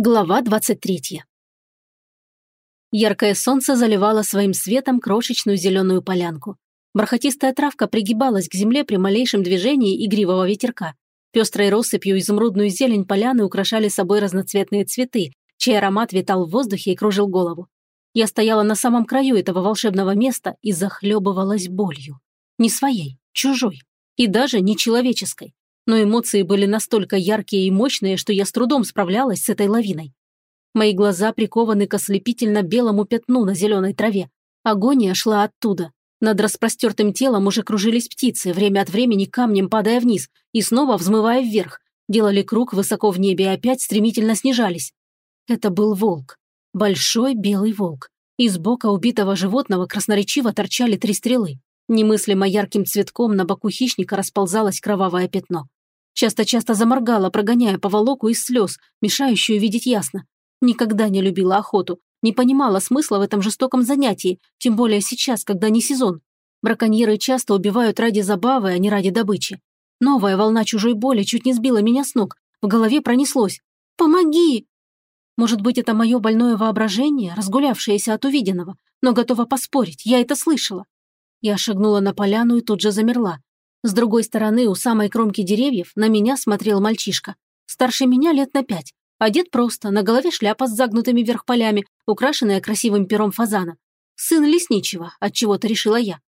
Глава 23. Яркое солнце заливало своим светом крошечную зеленую полянку. Бархатистая травка пригибалась к земле при малейшем движении игривого ветерка. Пестрой россыпью изумрудную зелень поляны украшали собой разноцветные цветы, чей аромат витал в воздухе и кружил голову. Я стояла на самом краю этого волшебного места и захлебывалась болью. Не своей, чужой. И даже не человеческой но эмоции были настолько яркие и мощные, что я с трудом справлялась с этой лавиной. Мои глаза прикованы к ослепительно белому пятну на зеленой траве. Агония шла оттуда. Над распростертым телом уже кружились птицы, время от времени камнем падая вниз и снова взмывая вверх, делали круг высоко в небе и опять стремительно снижались. Это был волк. Большой белый волк. Из бока убитого животного красноречиво торчали три стрелы. Немыслимо ярким цветком на боку хищника расползалось кровавое пятно. Часто-часто заморгала, прогоняя поволоку из слез, мешающую видеть ясно. Никогда не любила охоту, не понимала смысла в этом жестоком занятии, тем более сейчас, когда не сезон. Браконьеры часто убивают ради забавы, а не ради добычи. Новая волна чужой боли чуть не сбила меня с ног. В голове пронеслось. «Помоги!» Может быть, это мое больное воображение, разгулявшееся от увиденного, но готова поспорить, я это слышала. Я шагнула на поляну и тут же замерла. С другой стороны, у самой кромки деревьев, на меня смотрел мальчишка. Старше меня лет на пять. Одет просто, на голове шляпа с загнутыми вверх полями, украшенная красивым пером фазана. Сын лесничего, от чего то решила я.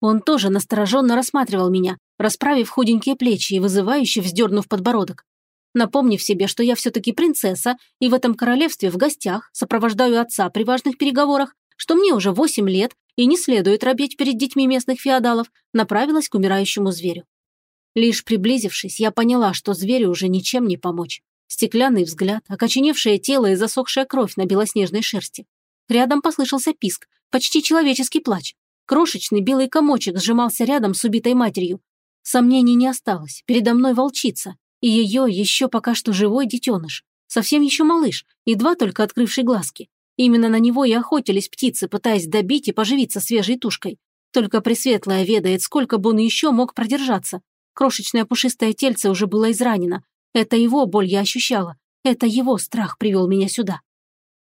Он тоже настороженно рассматривал меня, расправив худенькие плечи и вызывающе вздернув подбородок. Напомнив себе, что я все-таки принцесса и в этом королевстве в гостях, сопровождаю отца при важных переговорах, что мне уже восемь лет, и не следует робеть перед детьми местных феодалов, направилась к умирающему зверю. Лишь приблизившись, я поняла, что зверю уже ничем не помочь. Стеклянный взгляд, окоченевшее тело и засохшая кровь на белоснежной шерсти. Рядом послышался писк, почти человеческий плач. Крошечный белый комочек сжимался рядом с убитой матерью. Сомнений не осталось, передо мной волчица, и ее еще пока что живой детеныш. Совсем еще малыш, едва только открывший глазки. Именно на него и охотились птицы, пытаясь добить и поживиться свежей тушкой. Только Пресветлая ведает, сколько бы он еще мог продержаться. Крошечное пушистое тельце уже было изранено. Это его боль я ощущала. Это его страх привел меня сюда.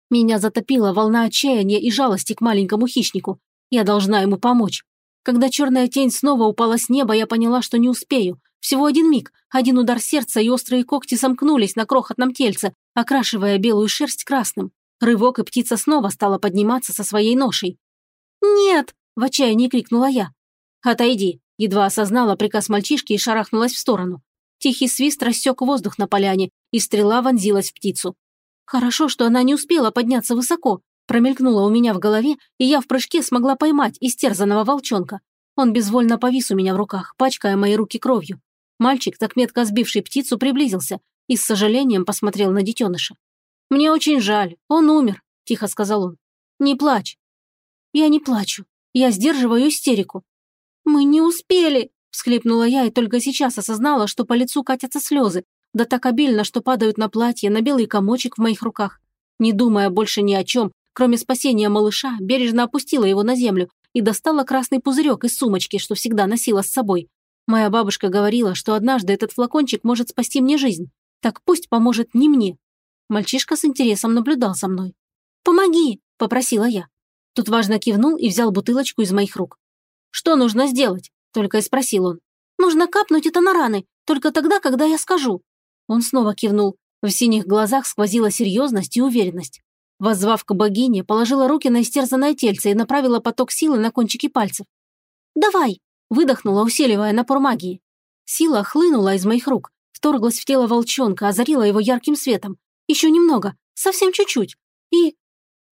Меня затопила волна отчаяния и жалости к маленькому хищнику. Я должна ему помочь. Когда черная тень снова упала с неба, я поняла, что не успею. Всего один миг, один удар сердца и острые когти сомкнулись на крохотном тельце, окрашивая белую шерсть красным. Рывок, и птица снова стала подниматься со своей ношей. «Нет!» – в отчаянии крикнула я. «Отойди!» – едва осознала приказ мальчишки и шарахнулась в сторону. Тихий свист рассек воздух на поляне, и стрела вонзилась в птицу. Хорошо, что она не успела подняться высоко, промелькнула у меня в голове, и я в прыжке смогла поймать истерзанного волчонка. Он безвольно повис у меня в руках, пачкая мои руки кровью. Мальчик, так метко сбивший птицу, приблизился и с сожалением посмотрел на детеныша. «Мне очень жаль, он умер», – тихо сказал он. «Не плачь». «Я не плачу. Я сдерживаю истерику». «Мы не успели», – всхлипнула я и только сейчас осознала, что по лицу катятся слезы, да так обильно, что падают на платье, на белый комочек в моих руках. Не думая больше ни о чем, кроме спасения малыша, бережно опустила его на землю и достала красный пузырек из сумочки, что всегда носила с собой. Моя бабушка говорила, что однажды этот флакончик может спасти мне жизнь. Так пусть поможет не мне, Мальчишка с интересом наблюдал за мной. «Помоги!» – попросила я. Тут важно кивнул и взял бутылочку из моих рук. «Что нужно сделать?» – только и спросил он. «Нужно капнуть это на раны, только тогда, когда я скажу». Он снова кивнул. В синих глазах сквозила серьезность и уверенность. Воззвав к богине, положила руки на истерзанное тельце и направила поток силы на кончики пальцев. «Давай!» – выдохнула, усиливая напор магии. Сила хлынула из моих рук, вторглась в тело волчонка, озарила его ярким светом. Еще немного, совсем чуть-чуть. И...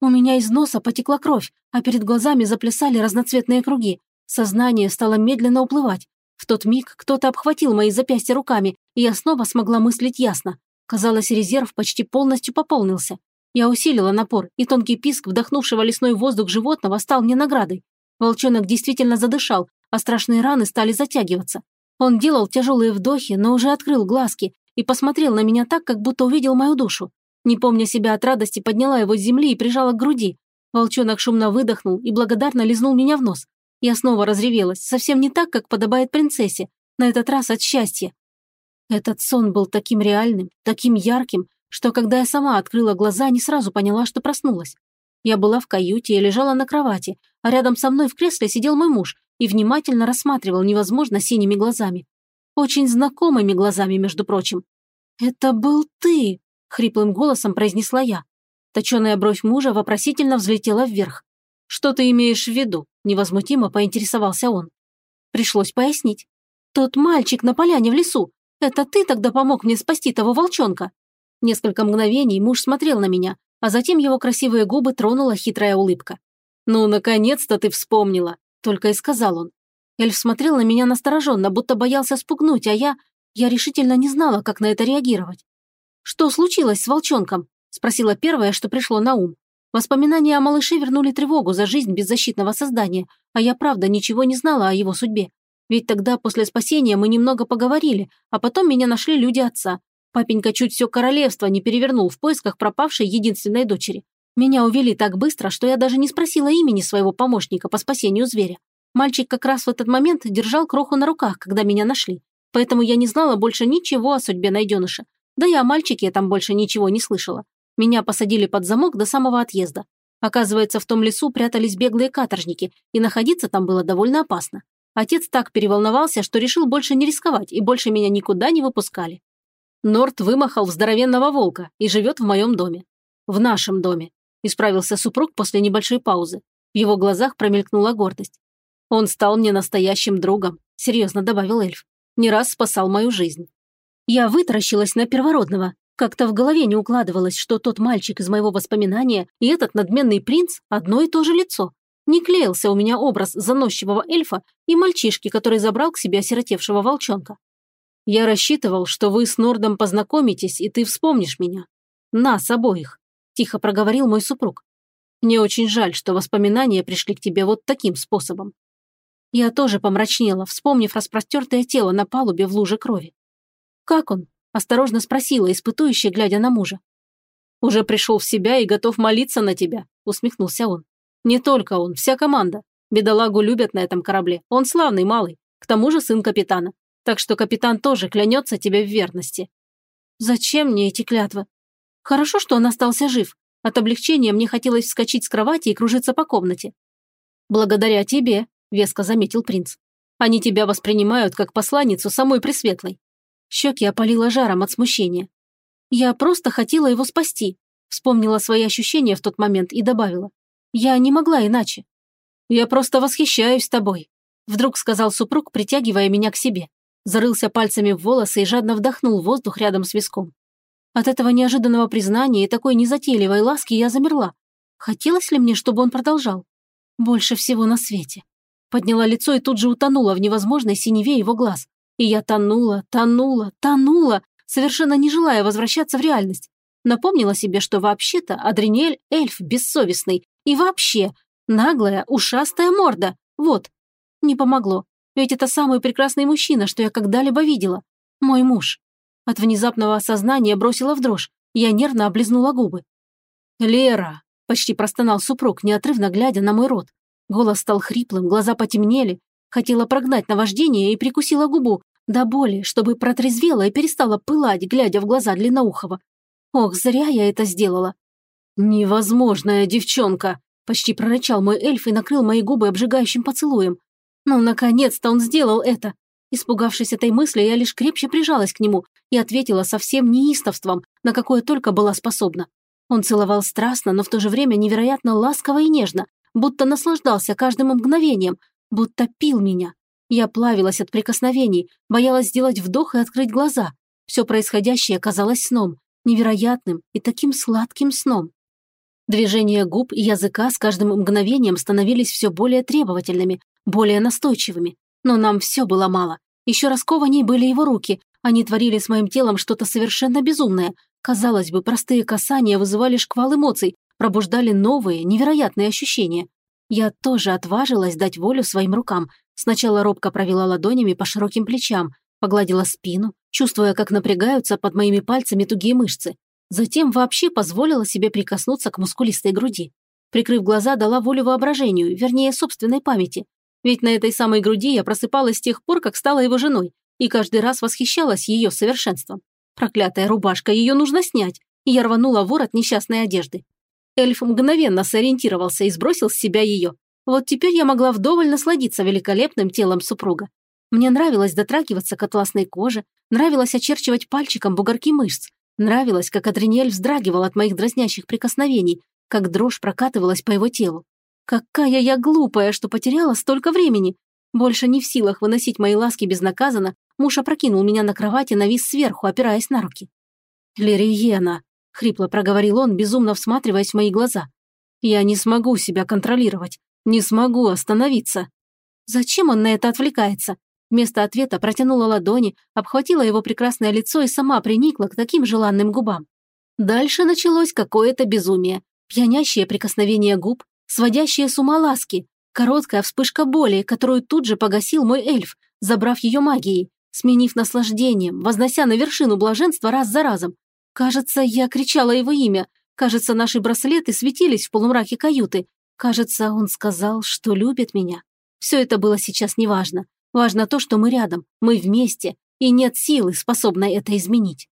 У меня из носа потекла кровь, а перед глазами заплясали разноцветные круги. Сознание стало медленно уплывать. В тот миг кто-то обхватил мои запястья руками, и я снова смогла мыслить ясно. Казалось, резерв почти полностью пополнился. Я усилила напор, и тонкий писк вдохнувшего лесной воздух животного стал мне наградой. Волчонок действительно задышал, а страшные раны стали затягиваться. Он делал тяжелые вдохи, но уже открыл глазки и посмотрел на меня так, как будто увидел мою душу. Не помня себя от радости, подняла его с земли и прижала к груди. Волчонок шумно выдохнул и благодарно лизнул меня в нос. Я снова разревелась, совсем не так, как подобает принцессе, на этот раз от счастья. Этот сон был таким реальным, таким ярким, что когда я сама открыла глаза, не сразу поняла, что проснулась. Я была в каюте и лежала на кровати, а рядом со мной в кресле сидел мой муж и внимательно рассматривал невозможно синими глазами. Очень знакомыми глазами, между прочим. «Это был ты!» – хриплым голосом произнесла я. Точеная бровь мужа вопросительно взлетела вверх. «Что ты имеешь в виду?» – невозмутимо поинтересовался он. Пришлось пояснить. «Тот мальчик на поляне в лесу. Это ты тогда помог мне спасти того волчонка?» Несколько мгновений муж смотрел на меня, а затем его красивые губы тронула хитрая улыбка. «Ну, наконец-то ты вспомнила!» – только и сказал он. Эльф смотрел на меня настороженно, будто боялся спугнуть, а я... Я решительно не знала, как на это реагировать. «Что случилось с волчонком?» – спросила первое, что пришло на ум. Воспоминания о малыше вернули тревогу за жизнь беззащитного создания, а я правда ничего не знала о его судьбе. Ведь тогда, после спасения, мы немного поговорили, а потом меня нашли люди отца, Папенька чуть все королевство не перевернул в поисках пропавшей единственной дочери. Меня увели так быстро, что я даже не спросила имени своего помощника по спасению зверя. Мальчик как раз в этот момент держал кроху на руках, когда меня нашли. Поэтому я не знала больше ничего о судьбе найденыша. Да и о мальчике я там больше ничего не слышала. Меня посадили под замок до самого отъезда. Оказывается, в том лесу прятались беглые каторжники, и находиться там было довольно опасно. Отец так переволновался, что решил больше не рисковать, и больше меня никуда не выпускали. Норт вымахал в здоровенного волка и живет в моем доме. В нашем доме. Исправился супруг после небольшой паузы. В его глазах промелькнула гордость. Он стал мне настоящим другом, серьезно добавил эльф. Не раз спасал мою жизнь. Я вытаращилась на первородного. Как-то в голове не укладывалось, что тот мальчик из моего воспоминания и этот надменный принц – одно и то же лицо. Не клеился у меня образ заносчивого эльфа и мальчишки, который забрал к себе осиротевшего волчонка. Я рассчитывал, что вы с Нордом познакомитесь, и ты вспомнишь меня. Нас обоих», – тихо проговорил мой супруг. «Мне очень жаль, что воспоминания пришли к тебе вот таким способом». Я тоже помрачнела, вспомнив распростертое тело на палубе в луже крови. «Как он?» – осторожно спросила, испытующая, глядя на мужа. «Уже пришел в себя и готов молиться на тебя», – усмехнулся он. «Не только он, вся команда. Бедолагу любят на этом корабле. Он славный малый. К тому же сын капитана. Так что капитан тоже клянется тебе в верности. Зачем мне эти клятвы? Хорошо, что он остался жив. От облегчения мне хотелось вскочить с кровати и кружиться по комнате. Благодаря тебе, веско заметил принц. Они тебя воспринимают как посланницу самой Пресветлой. Щеки опалило жаром от смущения. Я просто хотела его спасти. Вспомнила свои ощущения в тот момент и добавила. Я не могла иначе. Я просто восхищаюсь тобой, вдруг сказал супруг, притягивая меня к себе зарылся пальцами в волосы и жадно вдохнул воздух рядом с виском. От этого неожиданного признания и такой незатейливой ласки я замерла. Хотелось ли мне, чтобы он продолжал? Больше всего на свете. Подняла лицо и тут же утонула в невозможной синеве его глаз. И я тонула, тонула, тонула, совершенно не желая возвращаться в реальность. Напомнила себе, что вообще-то Адринель – эльф бессовестный. И вообще, наглая, ушастая морда. Вот. Не помогло. Ведь это самый прекрасный мужчина, что я когда-либо видела. Мой муж. От внезапного осознания бросила в дрожь. Я нервно облизнула губы. «Лера!» – почти простонал супруг, неотрывно глядя на мой рот. Голос стал хриплым, глаза потемнели. Хотела прогнать наваждение и прикусила губу, до боли, чтобы протрезвела и перестала пылать, глядя в глаза Длинноухова. Ох, зря я это сделала. «Невозможная девчонка!» – почти прорычал мой эльф и накрыл мои губы обжигающим поцелуем. Ну, наконец-то он сделал это. Испугавшись этой мысли, я лишь крепче прижалась к нему и ответила со всем неистовством, на какое только была способна. Он целовал страстно, но в то же время невероятно ласково и нежно, будто наслаждался каждым мгновением, будто пил меня. Я плавилась от прикосновений, боялась сделать вдох и открыть глаза. Все происходящее казалось сном, невероятным и таким сладким сном. Движения губ и языка с каждым мгновением становились все более требовательными, более настойчивыми. Но нам все было мало. Еще раскованней были его руки. Они творили с моим телом что-то совершенно безумное. Казалось бы, простые касания вызывали шквал эмоций, пробуждали новые, невероятные ощущения. Я тоже отважилась дать волю своим рукам. Сначала робко провела ладонями по широким плечам, погладила спину, чувствуя, как напрягаются под моими пальцами тугие мышцы. Затем вообще позволила себе прикоснуться к мускулистой груди. Прикрыв глаза, дала волю воображению, вернее, собственной памяти. Ведь на этой самой груди я просыпалась с тех пор, как стала его женой, и каждый раз восхищалась ее совершенством. Проклятая рубашка, ее нужно снять. и я рванула ворот несчастной одежды. Эльф мгновенно сориентировался и сбросил с себя ее. Вот теперь я могла вдоволь насладиться великолепным телом супруга. Мне нравилось дотрагиваться к атласной коже, нравилось очерчивать пальчиком бугорки мышц, нравилось, как Адриниэль вздрагивал от моих дразнящих прикосновений, как дрожь прокатывалась по его телу. Какая я глупая, что потеряла столько времени. Больше не в силах выносить мои ласки безнаказанно, муж опрокинул меня на кровати, навис сверху, опираясь на руки. «Лериена», — хрипло проговорил он, безумно всматриваясь в мои глаза. «Я не смогу себя контролировать, не смогу остановиться». Зачем он на это отвлекается? Вместо ответа протянула ладони, обхватила его прекрасное лицо и сама приникла к таким желанным губам. Дальше началось какое-то безумие. Пьянящее прикосновение губ, сводящие с ума ласки, короткая вспышка боли, которую тут же погасил мой эльф, забрав ее магией, сменив наслаждением, вознося на вершину блаженства раз за разом. Кажется, я кричала его имя, кажется, наши браслеты светились в полумраке каюты, кажется, он сказал, что любит меня. Все это было сейчас неважно. Важно то, что мы рядом, мы вместе, и нет силы, способной это изменить.